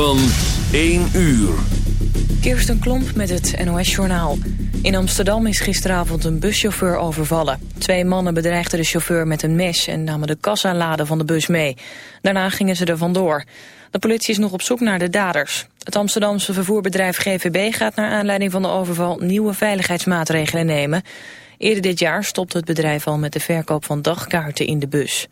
van 1 uur. Kirsten Klomp met het NOS-journaal. In Amsterdam is gisteravond een buschauffeur overvallen. Twee mannen bedreigden de chauffeur met een mes en namen de kassaladen van de bus mee. Daarna gingen ze er vandoor. De politie is nog op zoek naar de daders. Het Amsterdamse vervoerbedrijf GVB gaat naar aanleiding van de overval nieuwe veiligheidsmaatregelen nemen. Eerder dit jaar stopte het bedrijf al met de verkoop van dagkaarten in de bus.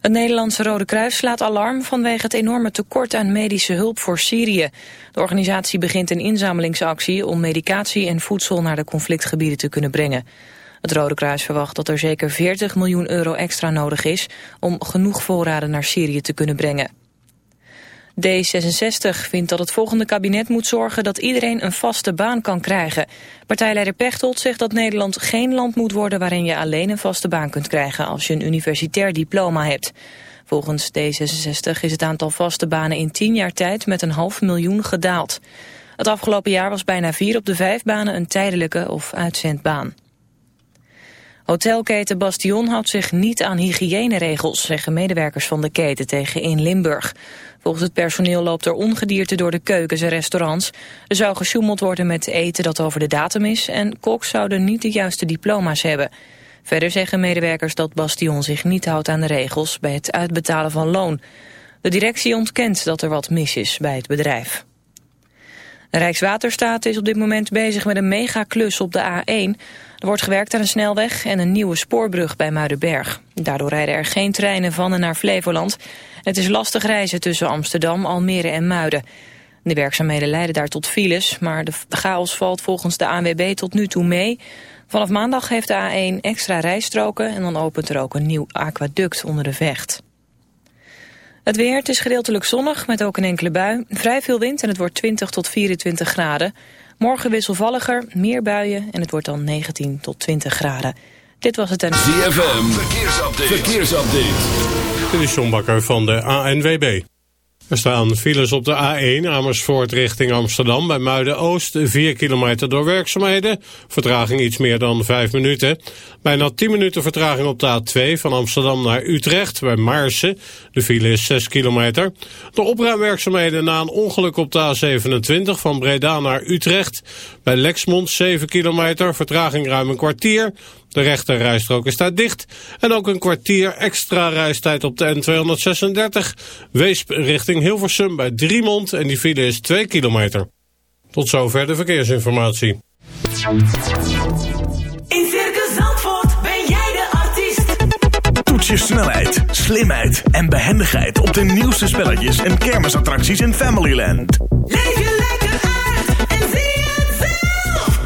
Het Nederlandse Rode Kruis slaat alarm vanwege het enorme tekort aan medische hulp voor Syrië. De organisatie begint een inzamelingsactie om medicatie en voedsel naar de conflictgebieden te kunnen brengen. Het Rode Kruis verwacht dat er zeker 40 miljoen euro extra nodig is om genoeg voorraden naar Syrië te kunnen brengen. D66 vindt dat het volgende kabinet moet zorgen dat iedereen een vaste baan kan krijgen. Partijleider Pechtold zegt dat Nederland geen land moet worden waarin je alleen een vaste baan kunt krijgen als je een universitair diploma hebt. Volgens D66 is het aantal vaste banen in 10 jaar tijd met een half miljoen gedaald. Het afgelopen jaar was bijna vier op de vijf banen een tijdelijke of uitzendbaan. Hotelketen Bastion houdt zich niet aan hygiëneregels, zeggen medewerkers van de keten tegen in Limburg. Volgens het personeel loopt er ongedierte door de keukens en restaurants. Er zou gesjoemeld worden met eten dat over de datum is... en koks zouden niet de juiste diploma's hebben. Verder zeggen medewerkers dat Bastion zich niet houdt aan de regels... bij het uitbetalen van loon. De directie ontkent dat er wat mis is bij het bedrijf. Rijkswaterstaat is op dit moment bezig met een megaklus op de A1. Er wordt gewerkt aan een snelweg en een nieuwe spoorbrug bij Muidenberg. Daardoor rijden er geen treinen van en naar Flevoland. Het is lastig reizen tussen Amsterdam, Almere en Muiden. De werkzaamheden leiden daar tot files, maar de chaos valt volgens de ANWB tot nu toe mee. Vanaf maandag heeft de A1 extra rijstroken en dan opent er ook een nieuw aquaduct onder de vecht. Het weer, het is gedeeltelijk zonnig met ook een enkele bui. Vrij veel wind en het wordt 20 tot 24 graden. Morgen wisselvalliger, meer buien en het wordt dan 19 tot 20 graden. Dit was het en... ZFM, verkeersupdate. verkeersupdate. Dit is John Bakker van de ANWB. Er staan files op de A1 Amersfoort richting Amsterdam bij Muiden-Oost. 4 kilometer door werkzaamheden. Vertraging iets meer dan 5 minuten. Bijna 10 minuten vertraging op de A2 van Amsterdam naar Utrecht bij Maarsen. De file is 6 kilometer. De opruimwerkzaamheden na een ongeluk op de A27 van Breda naar Utrecht. Bij Lexmond 7 kilometer. Vertraging ruim een kwartier. De rechter rijstrook is daar dicht. En ook een kwartier extra reistijd op de N236. Weesp richting Hilversum bij Driemond en die file is 2 kilometer. Tot zover de verkeersinformatie. In Circus Zandvoort ben jij de artiest. Toets je snelheid, slimheid en behendigheid op de nieuwste spelletjes en kermisattracties in Familyland. Leef je lekker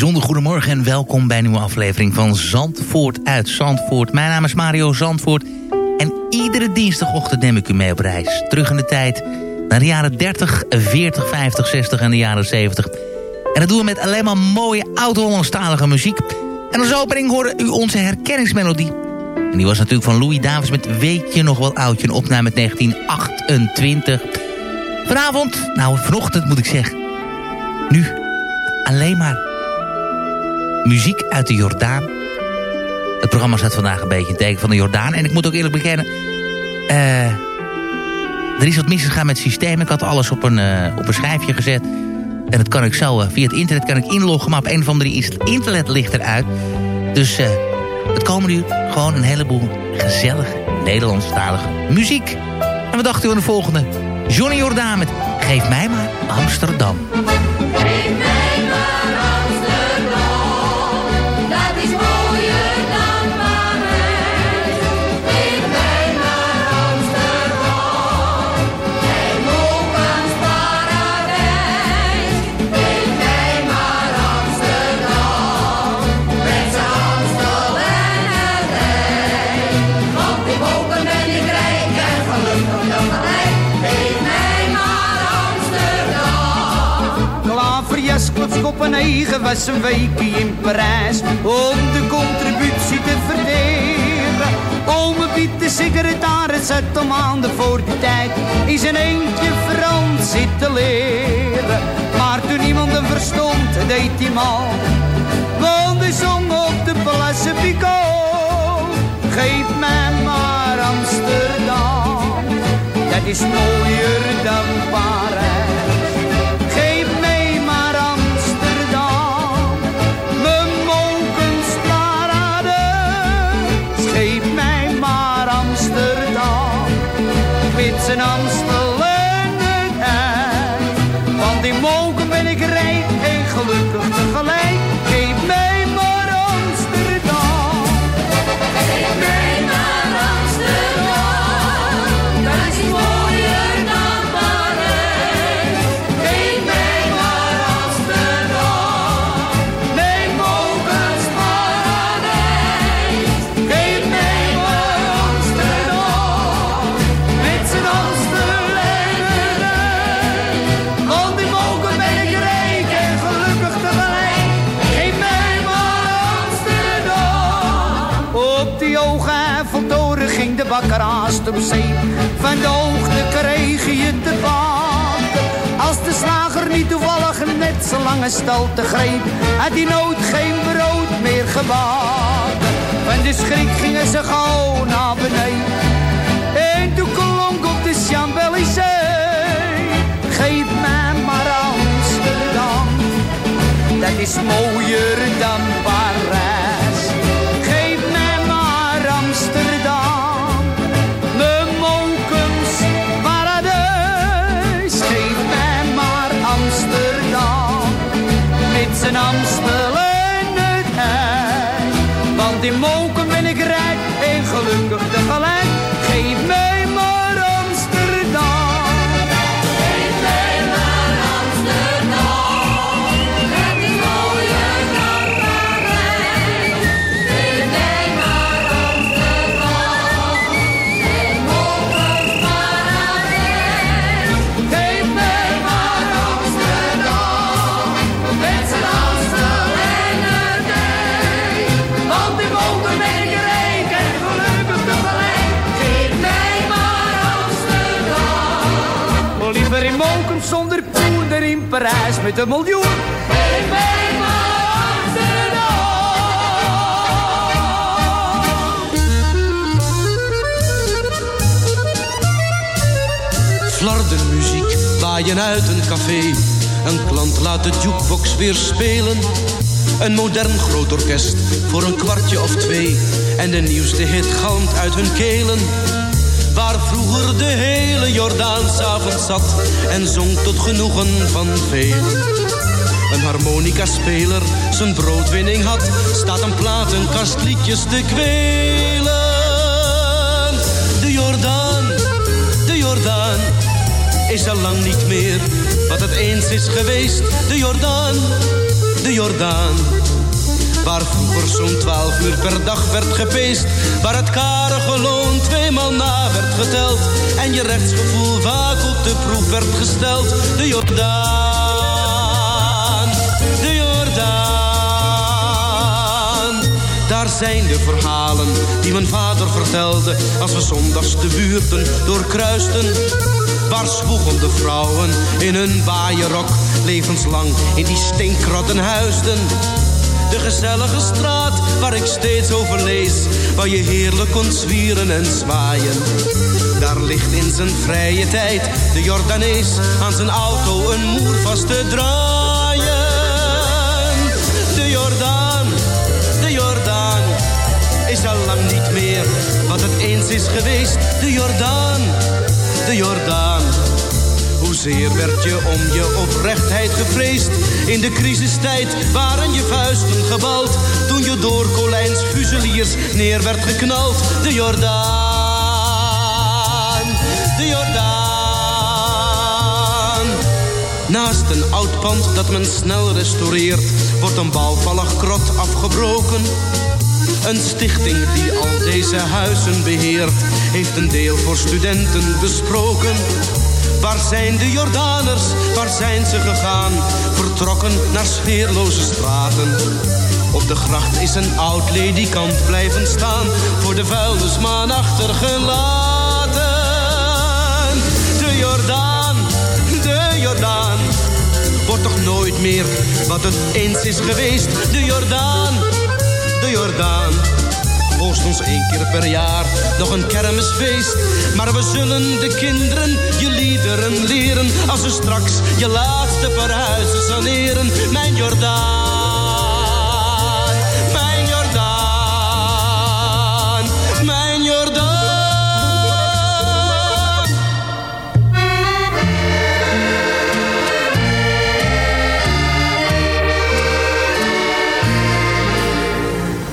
Bijzonder goedemorgen en welkom bij een nieuwe aflevering van Zandvoort uit Zandvoort. Mijn naam is Mario Zandvoort en iedere dinsdagochtend neem ik u mee op reis. Terug in de tijd naar de jaren 30, 40, 50, 60 en de jaren 70. En dat doen we met alleen maar mooie oud-Hollandstalige muziek. En als opening hoorde u onze herkenningsmelodie. En die was natuurlijk van Louis Davis met Weet je nog wel oudje, een opname uit 1928. Vanavond, nou vanochtend moet ik zeggen, nu alleen maar muziek uit de Jordaan. Het programma staat vandaag een beetje in teken van de Jordaan. En ik moet ook eerlijk bekennen... eh, er is wat misgegaan met het systeem. Ik had alles op een, eh, op een schijfje gezet. En dat kan ik zo, eh, via het internet kan ik inloggen. Maar op een of andere is het internet ligt eruit. Dus het komen nu gewoon een heleboel gezellige Nederlandstalige muziek. En wat dacht u aan de volgende? Johnny Jordaan met Geef mij maar Amsterdam. Van negen was een weekje in Parijs om de contributie te verdelen. Ome Piet, de secretaris, zat al maanden voor die tijd in zijn eentje Frans zitten leren. Maar toen iemand hem verstond, deed hij mal. Want hij zong op de Place Picot. Geef mij maar Amsterdam, dat is mooier dan Parijs. Met zijn Van de hoogte kreeg je te bakken. Als de slager niet toevallig net zo lange stalte greep, had hij nooit geen brood meer gebakken. Van de schrik gingen ze gauw naar beneden. En toen klonk op de Champs-Élysées. Geef mij maar Amsterdam, dat is mooier dan Parijs. Zijn Amstel het ei. Want in molken Met een miljoen. Geef mij maar Flardenmuziek waaien uit een café. Een klant laat de jukebox weer spelen. Een modern groot orkest voor een kwartje of twee. En de nieuwste hit galmt uit hun kelen. Waar vroeger de hele Jordaan s'avonds zat en zong tot genoegen van velen. Een harmonica-speler zijn broodwinning had, staat een platenkast liedjes te kwelen. De Jordaan, de Jordaan, is al lang niet meer wat het eens is geweest. De Jordaan, de Jordaan. Waar vroeger zo'n twaalf uur per dag werd gepeest. Waar het karige loon tweemaal na werd geteld. En je rechtsgevoel vaak op de proef werd gesteld. De Jordaan, de Jordaan. Daar zijn de verhalen die mijn vader vertelde. Als we zondags de buurten doorkruisten. Waar zwoegende vrouwen in hun waaierok levenslang in die stinkrotten huisden. Gezellige straat waar ik steeds over lees, waar je heerlijk kon zwieren en zwaaien. Daar ligt in zijn vrije tijd de Jordanees aan zijn auto een moer vast te draaien. De Jordaan, de Jordaan, is al lang niet meer wat het eens is geweest. De Jordaan, de Jordaan. Hoezeer werd je om je oprechtheid gevreesd in de crisistijd waren je vuisten gebald toen je door Colijns fuseliers neer werd geknald. De Jordaan, de Jordaan. Naast een oud pand dat men snel restaureert, wordt een bouwvallig krot afgebroken. Een stichting die al deze huizen beheert, heeft een deel voor studenten besproken. Waar zijn de Jordaners, waar zijn ze gegaan? Vertrokken naar sfeerloze straten. Op de gracht is een oud ledikant blijven staan. Voor de vuilnisman achtergelaten. De Jordaan, de Jordaan. Wordt toch nooit meer wat het eens is geweest. De Jordaan, de Jordaan hoogstens één keer per jaar nog een kermisfeest. Maar we zullen de kinderen je liederen leren als ze straks je laatste verhuizen saneren. Mijn Jordaan,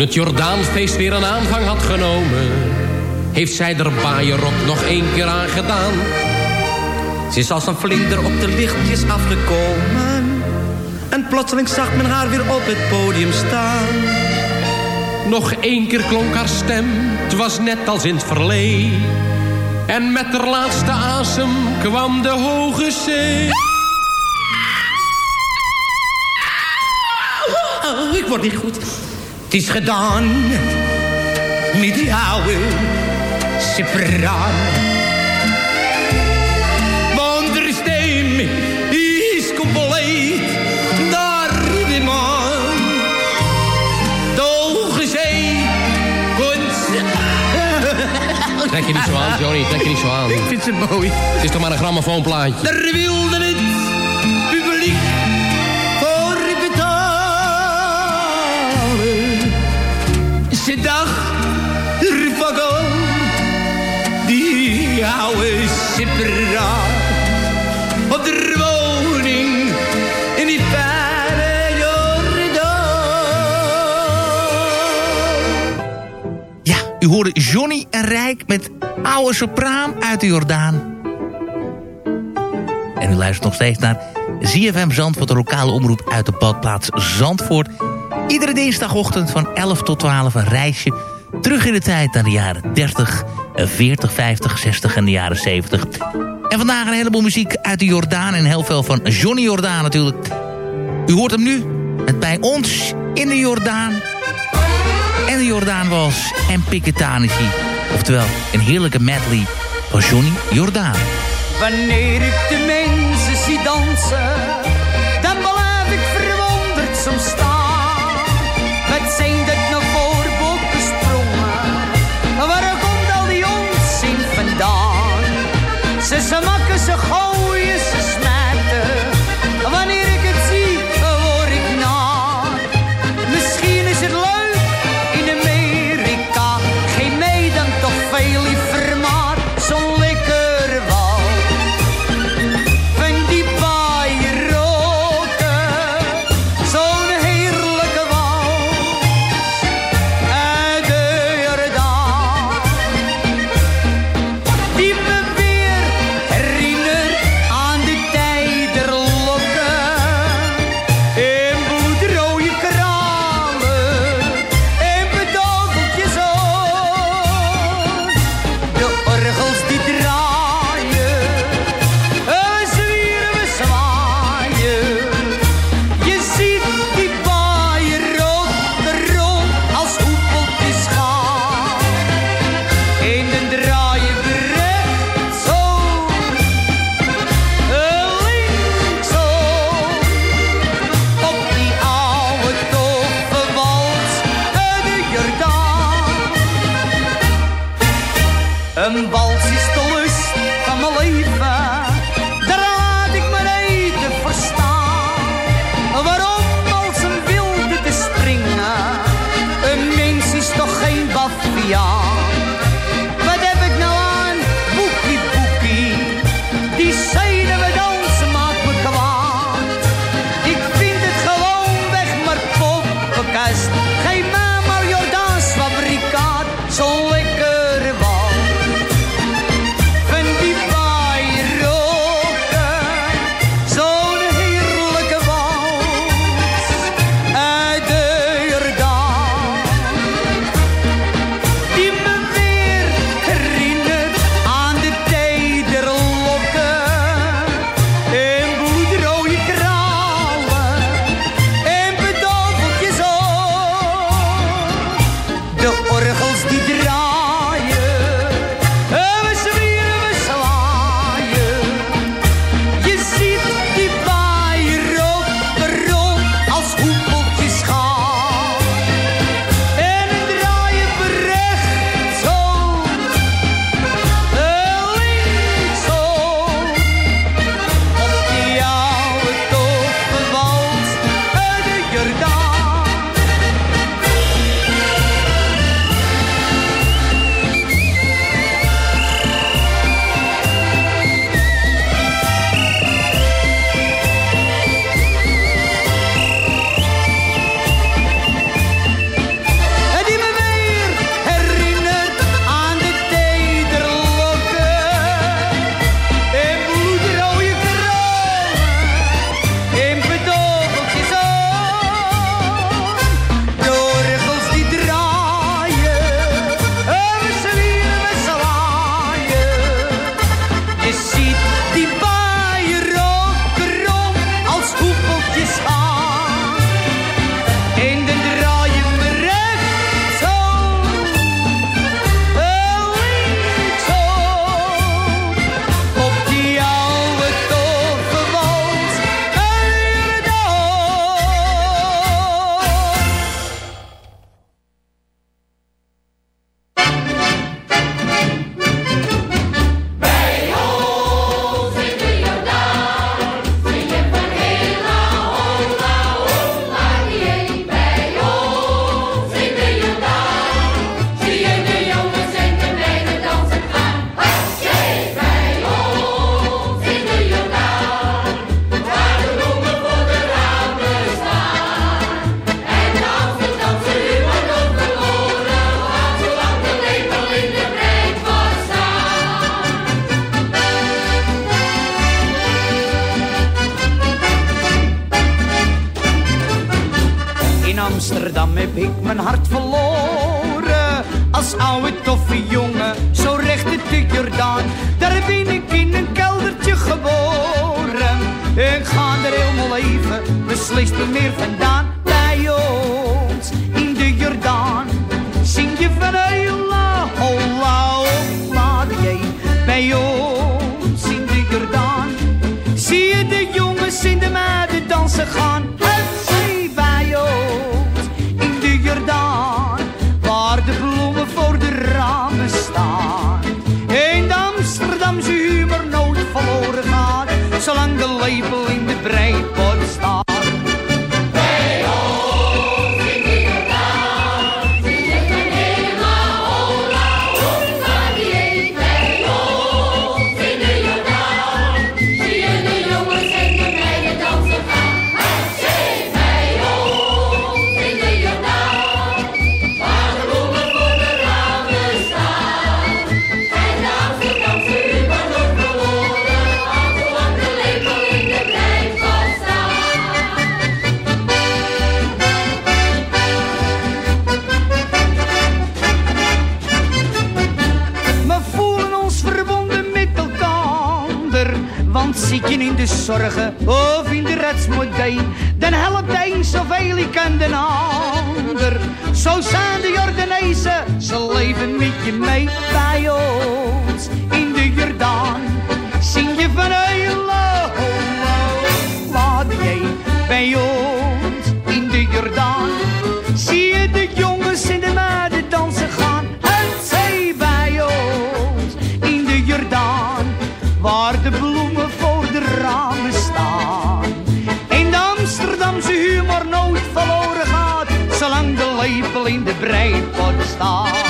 Toen het Jordaanfeest weer een aanvang had genomen... heeft zij er baaierrok nog één keer aan gedaan. Ze is als een vlinder op de lichtjes afgekomen. En plotseling zag men haar weer op het podium staan. Nog één keer klonk haar stem, het was net als in het verleden. En met haar laatste asem kwam de hoge zee. Oh, ik word niet goed. Het is gedaan met die oude sopraan. Want de stem is compleet naar de maan. De komt... Trek je niet zo aan, Johnny, trek je niet zo aan. Ik vind ze mooi. Het is toch maar een grammofoonplaatje. Daar wilde oude Cypraan. Op de woning in die fijne Jordaan. Ja, u hoorde Johnny en Rijk met oude sopraan uit de Jordaan. En u luistert nog steeds naar ZFM Zandvoort, de lokale omroep uit de badplaats Zandvoort. Iedere dinsdagochtend van 11 tot 12 een reisje terug in de tijd naar de jaren 30, 40, 50, 60 en de jaren 70. En vandaag een heleboel muziek uit de Jordaan en heel veel van Johnny Jordaan natuurlijk. U hoort hem nu met bij ons in de Jordaan. En de Jordaan was en Piketanici. Oftewel, een heerlijke medley van Johnny Jordaan. Wanneer ik de mensen zie dansen, dan blijf ik verwonderd soms staan. Ze smakken, ze gooien of in de redsmodee, dan helpt de een zoveel ik kan de ander. Zo zijn de Jordanezen, ze leven met je mee bij ons in de Jordaan. Zing je van hola, laat jij bij ons lepel in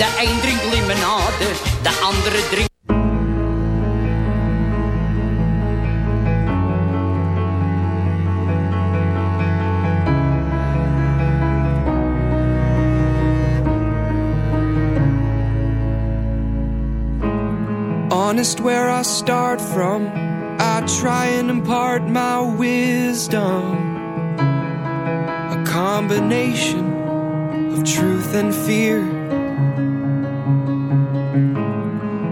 De een drinkt limonade, de andere drinkt... honest where I start from. I try and impart my wisdom. A combination of truth and fear.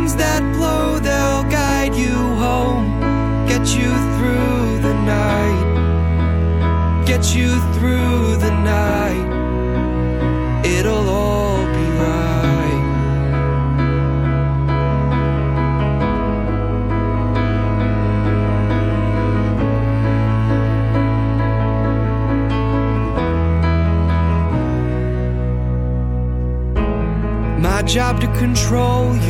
Winds that blow, they'll guide you home, get you through the night. Get you through the night. It'll all be right. My job to control you,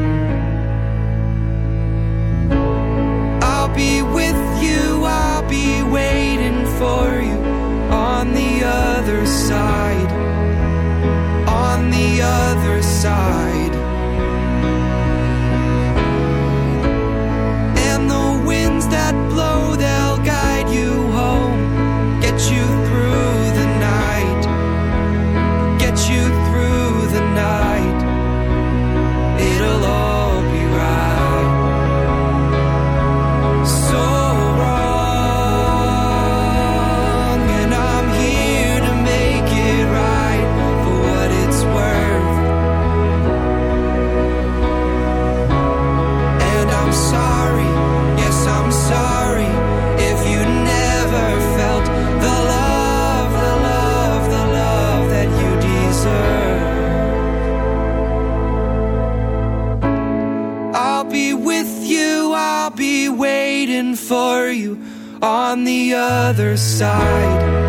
inside other side.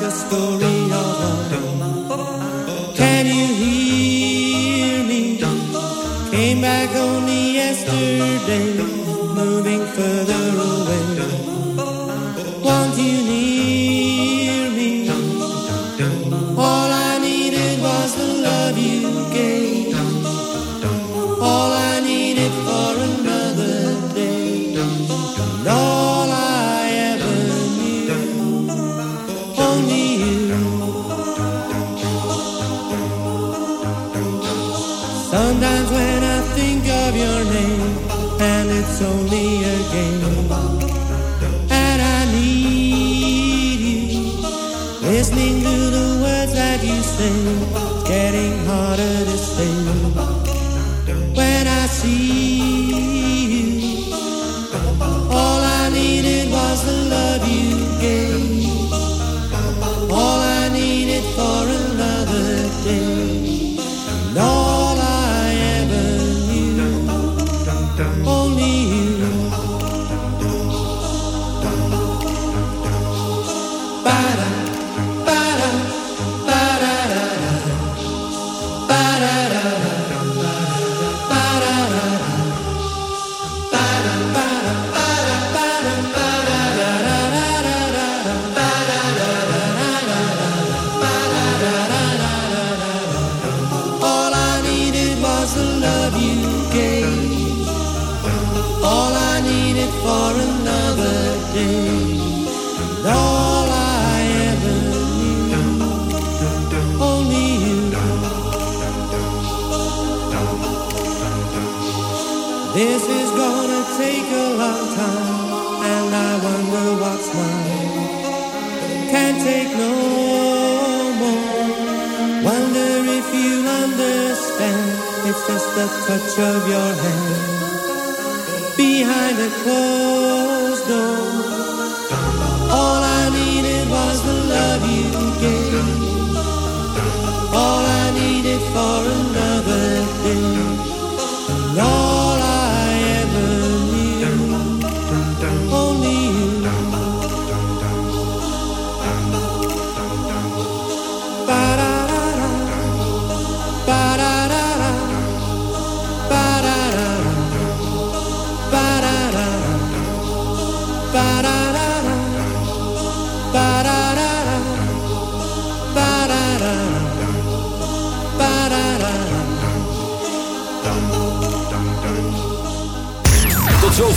Like a story it's only a game, and I need you, listening to the words that you it's getting harder This is gonna take a long time, and I wonder what's mine. Can't take no more. Wonder if you understand. It's just the touch of your hand behind a closed door. All I needed was the love you gave. All I needed for another day.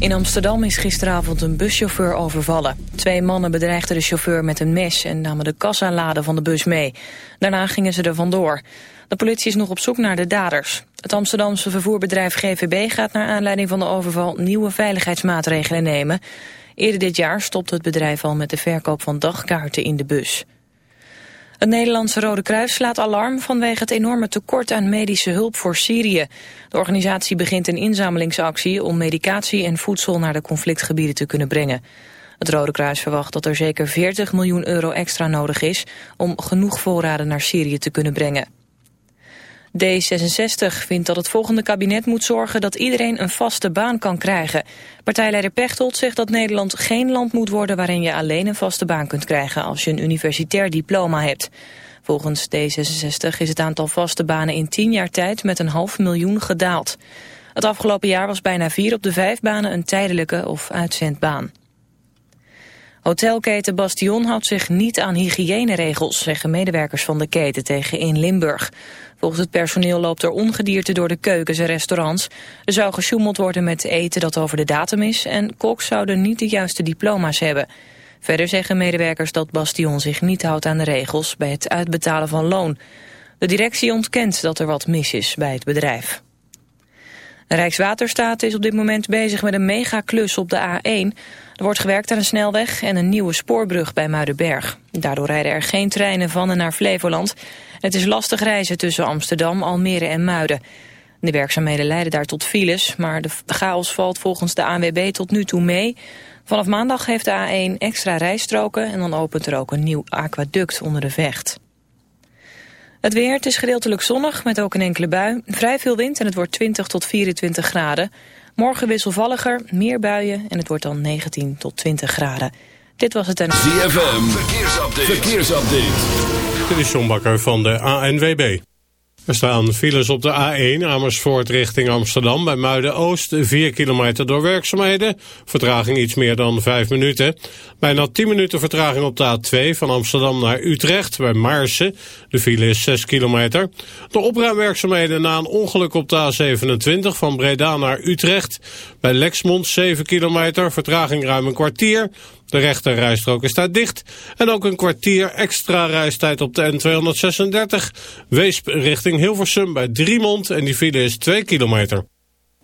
In Amsterdam is gisteravond een buschauffeur overvallen. Twee mannen bedreigden de chauffeur met een mes en namen de kassaladen van de bus mee. Daarna gingen ze er vandoor. De politie is nog op zoek naar de daders. Het Amsterdamse vervoerbedrijf GVB gaat naar aanleiding van de overval nieuwe veiligheidsmaatregelen nemen. Eerder dit jaar stopte het bedrijf al met de verkoop van dagkaarten in de bus. Het Nederlandse Rode Kruis slaat alarm vanwege het enorme tekort aan medische hulp voor Syrië. De organisatie begint een inzamelingsactie om medicatie en voedsel naar de conflictgebieden te kunnen brengen. Het Rode Kruis verwacht dat er zeker 40 miljoen euro extra nodig is om genoeg voorraden naar Syrië te kunnen brengen. D66 vindt dat het volgende kabinet moet zorgen dat iedereen een vaste baan kan krijgen. Partijleider Pechtold zegt dat Nederland geen land moet worden waarin je alleen een vaste baan kunt krijgen als je een universitair diploma hebt. Volgens D66 is het aantal vaste banen in 10 jaar tijd met een half miljoen gedaald. Het afgelopen jaar was bijna vier op de vijf banen een tijdelijke of uitzendbaan. Hotelketen Bastion houdt zich niet aan hygiëneregels, zeggen medewerkers van de keten tegen In Limburg. Volgens het personeel loopt er ongedierte door de keukens en restaurants. Er zou gesjoemeld worden met eten dat over de datum is en koks zouden niet de juiste diploma's hebben. Verder zeggen medewerkers dat Bastion zich niet houdt aan de regels bij het uitbetalen van loon. De directie ontkent dat er wat mis is bij het bedrijf. Rijkswaterstaat is op dit moment bezig met een megaklus op de A1. Er wordt gewerkt aan een snelweg en een nieuwe spoorbrug bij Muidenberg. Daardoor rijden er geen treinen van en naar Flevoland. Het is lastig reizen tussen Amsterdam, Almere en Muiden. De werkzaamheden leiden daar tot files, maar de chaos valt volgens de ANWB tot nu toe mee. Vanaf maandag heeft de A1 extra rijstroken en dan opent er ook een nieuw aquaduct onder de vecht. Het weer, het is gedeeltelijk zonnig met ook een enkele bui. Vrij veel wind en het wordt 20 tot 24 graden. Morgen wisselvalliger, meer buien en het wordt dan 19 tot 20 graden. Dit was het en... ZFM, verkeersupdate. verkeersupdate. Dit is John Bakker van de ANWB. Er staan files op de A1 Amersfoort richting Amsterdam bij Muiden-Oost. 4 kilometer door werkzaamheden. Vertraging iets meer dan 5 minuten. Bijna 10 minuten vertraging op de A2 van Amsterdam naar Utrecht bij Maarsen. De file is 6 kilometer. De opruimwerkzaamheden na een ongeluk op de A27 van Breda naar Utrecht. Bij Lexmond 7 kilometer. Vertraging ruim een kwartier. De rechte rijstrook is daar dicht. En ook een kwartier extra reistijd op de N236. Weesp richting Hilversum bij Driemond en die file is 2 kilometer.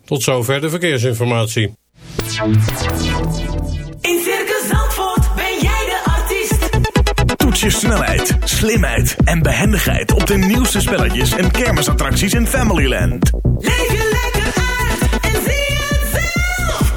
Tot zover de verkeersinformatie. In Circus Zandvoort ben jij de artiest. Toets je snelheid, slimheid en behendigheid op de nieuwste spelletjes en kermisattracties in Familyland. Leef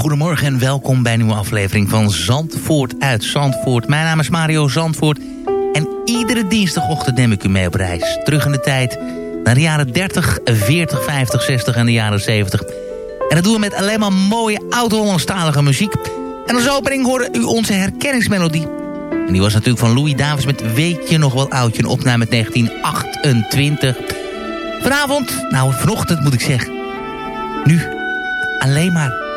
Goedemorgen en welkom bij een nieuwe aflevering van Zandvoort uit Zandvoort. Mijn naam is Mario Zandvoort en iedere dinsdagochtend neem ik u mee op reis. Terug in de tijd naar de jaren 30, 40, 50, 60 en de jaren 70. En dat doen we met alleen maar mooie oud-Hollandstalige muziek. En als opening hoorde u onze herkenningsmelodie. En die was natuurlijk van Louis Davis met Weet je nog wel oudje, een opname met 1928. Vanavond, nou vanochtend moet ik zeggen, nu alleen maar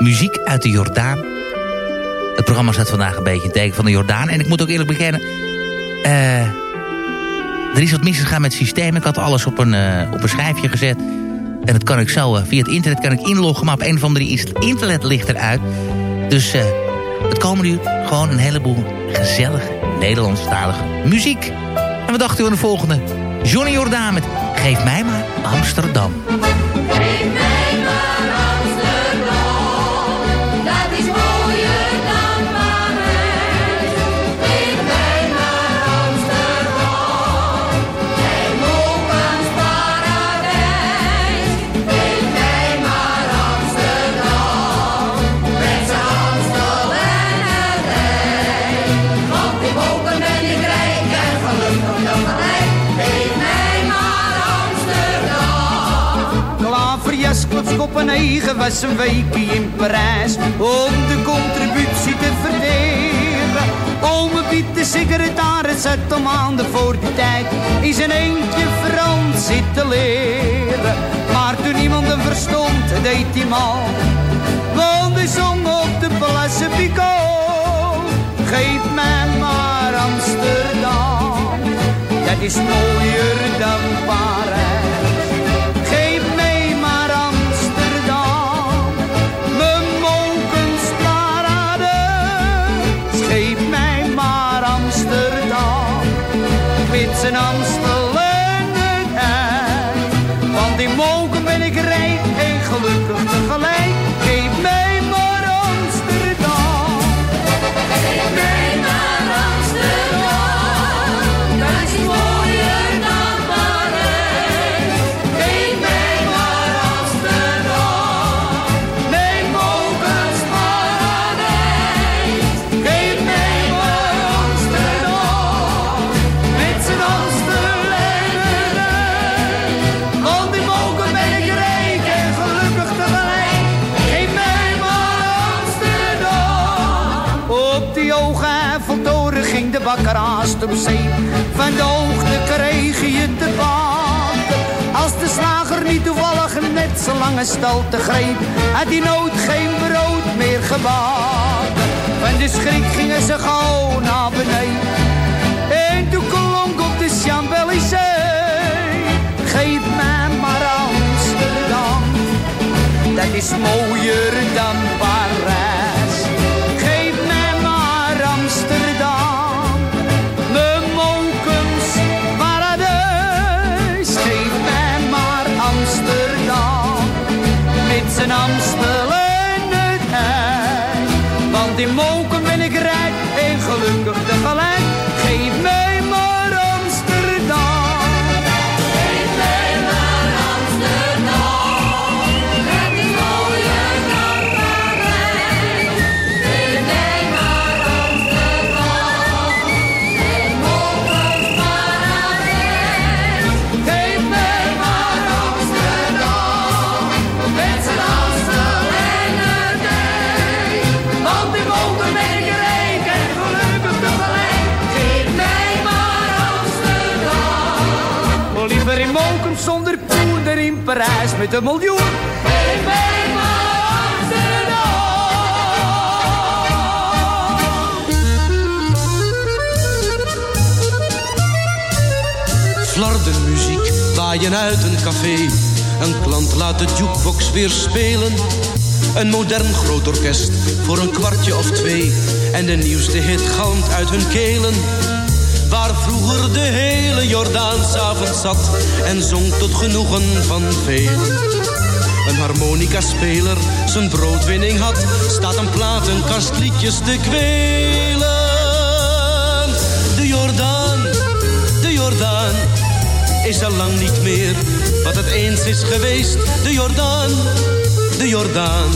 muziek uit de Jordaan. Het programma staat vandaag een beetje in teken van de Jordaan. En ik moet ook eerlijk bekennen... eh, er is wat misgegaan met het systeem. Ik had alles op een, eh, op een schijfje gezet. En dat kan ik zo, eh, via het internet kan ik inloggen. Maar op een andere manier is het internet ligt eruit. Dus het komen nu gewoon een heleboel gezellige Nederlandstalige muziek. En wat dacht u aan de volgende? Johnny Jordaan met Geef mij maar Amsterdam. Was een weekje in Parijs om de contributie te verdelen. Ome Piet, de secretaris, zat om maanden voor die tijd in zijn eentje Frans zitten leren. Maar toen niemand hem verstond, deed hij mal. Want hij zong op de Place Picot. Geef mij maar Amsterdam, dat is mooier dan Parijs. Met Bakker haast op. Van de hoogte kreeg je te bakken. Als de slager niet toevallig net zo lange te greep, had die nood geen brood meer gebakken. Van de schrik gingen ze gauw naar beneden. En toen klonk op de Champs-Élysées. Geef mij maar Amsterdam, dat is mooier dan Want in met een miljoen. Geef mij maar Flardenmuziek waaien uit een café. Een klant laat de jukebox weer spelen. Een modern groot orkest voor een kwartje of twee. En de nieuwste hit galmt uit hun kelen. Vroeger de hele Jordaan s'avonds zat. En zong tot genoegen van velen. Een harmonica-speler zijn broodwinning had. Staat een platenkast liedjes te kwelen. De Jordaan, de Jordaan is al lang niet meer wat het eens is geweest. De Jordaan, de Jordaan.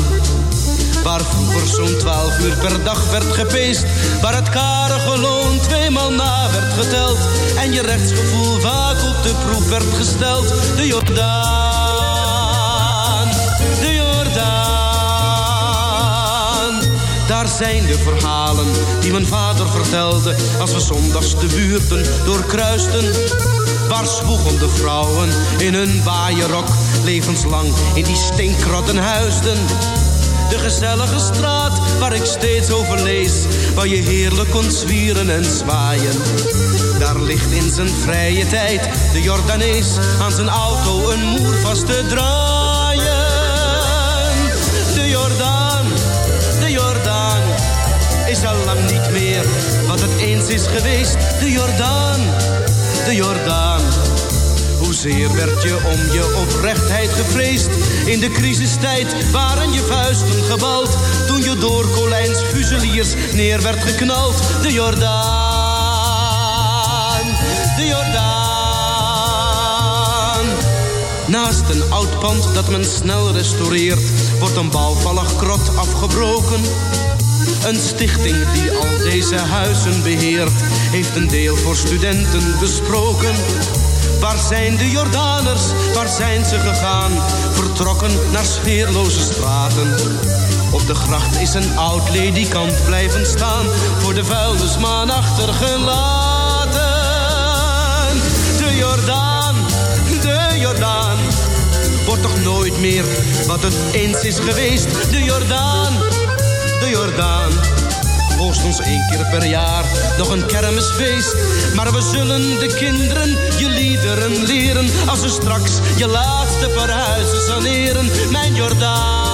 Waar vroeger zo'n twaalf uur per dag werd gepeest. Waar het karige loon tweemaal na werd geteld. En je rechtsgevoel vaak op de proef werd gesteld. De Jordaan, de Jordaan. Daar zijn de verhalen die mijn vader vertelde. Als we zondags de buurten doorkruisten. Waar zwoegen vrouwen in hun waaierok levenslang in die stinkrotten huisden. De gezellige straat waar ik steeds over lees, waar je heerlijk kon zwieren en zwaaien. Daar ligt in zijn vrije tijd de Jordanees aan zijn auto een moer vast te draaien. De Jordaan, de Jordaan is al lang niet meer wat het eens is geweest. De Jordaan, de Jordaan. Hoezeer werd je om je oprechtheid gevreesd? In de crisistijd waren je vuisten gebald. Toen je door Colijns fuseliers neer werd geknald. De Jordaan, de Jordaan. Naast een oud pand dat men snel restaureert, wordt een bouwvallig krot afgebroken. Een stichting die al deze huizen beheert, heeft een deel voor studenten besproken. Waar zijn de Jordaners, waar zijn ze gegaan? Vertrokken naar sfeerloze straten. Op de gracht is een oud ledikant blijven staan, voor de vuilnismaan achtergelaten. De Jordaan, de Jordaan, wordt toch nooit meer wat het eens is geweest. De Jordaan, de Jordaan. Oost ons één keer per jaar nog een kermisfeest. Maar we zullen de kinderen je liederen leren. Als ze straks je laatste verhuizen saneren. Mijn Jordaan,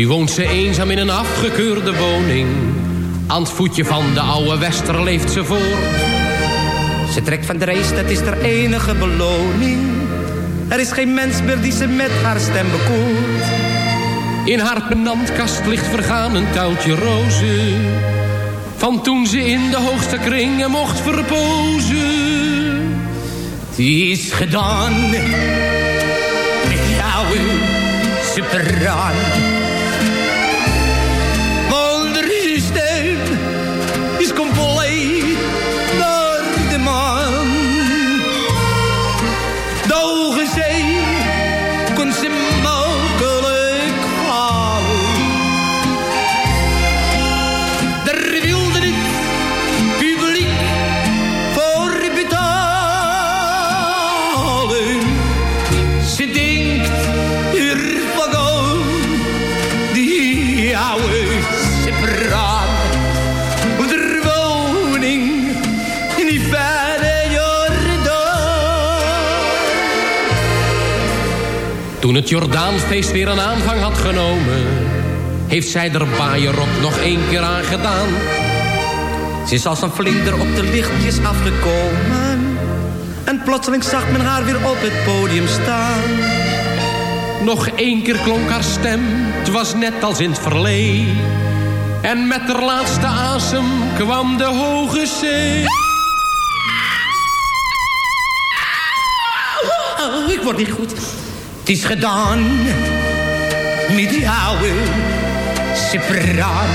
Nu woont ze eenzaam in een afgekeurde woning. Aan het voetje van de oude Wester leeft ze voort. Ze trekt van de race, dat is haar enige beloning. Er is geen mens meer die ze met haar stem bekoort. In haar penantkast ligt vergaan een tuiltje rozen. Van toen ze in de hoogste kringen mocht verpozen. Het is gedaan met jouw superaan. Toen het Jordaanfeest weer een aanvang had genomen... heeft zij er baaierrok nog één keer aan gedaan. Ze is als een vlinder op de lichtjes afgekomen. En plotseling zag men haar weer op het podium staan. Nog één keer klonk haar stem, het was net als in het verleden. En met haar laatste asem kwam de hoge zee. Oh, ik word niet goed. Is gedaan met die oude separaan.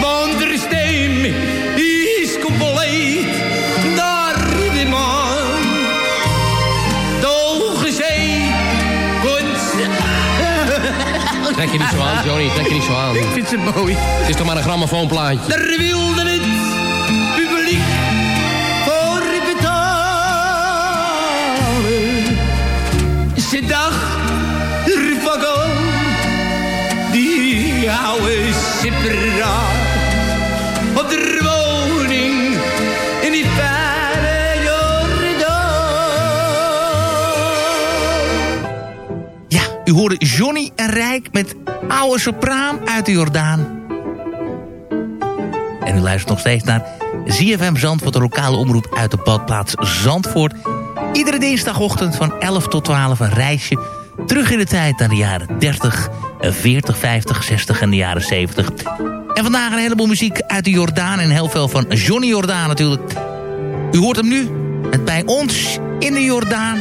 Want de stem is compleet naar de maan. De hoge zee komt... Trek je niet zo aan, Johnny, trek je niet zo aan. Ik vind ze mooi. Het is toch maar een grammofoonplaatje. Daar wilde u hoorde Johnny en Rijk met oude sopraan uit de Jordaan. En u luistert nog steeds naar ZFM Zandvoort, de lokale omroep uit de badplaats Zandvoort. Iedere dinsdagochtend van 11 tot 12 een reisje terug in de tijd naar de jaren 30, 40, 50, 60 en de jaren 70. En vandaag een heleboel muziek uit de Jordaan en heel veel van Johnny Jordaan natuurlijk. U hoort hem nu met bij ons in de Jordaan.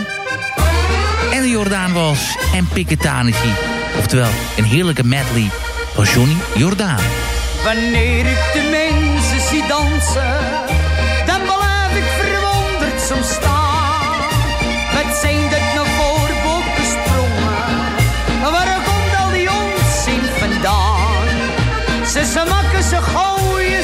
En de Jordaan was en Piketanici. Oftewel, een heerlijke medley van Johnny Jordaan. Wanneer ik de mensen zie dansen, dan blijf ik verwonderd zo staan. Wat zijn dat nou voor bokkensprongen? Waar komt al die onzin vandaan? Ze smakken, ze gooien,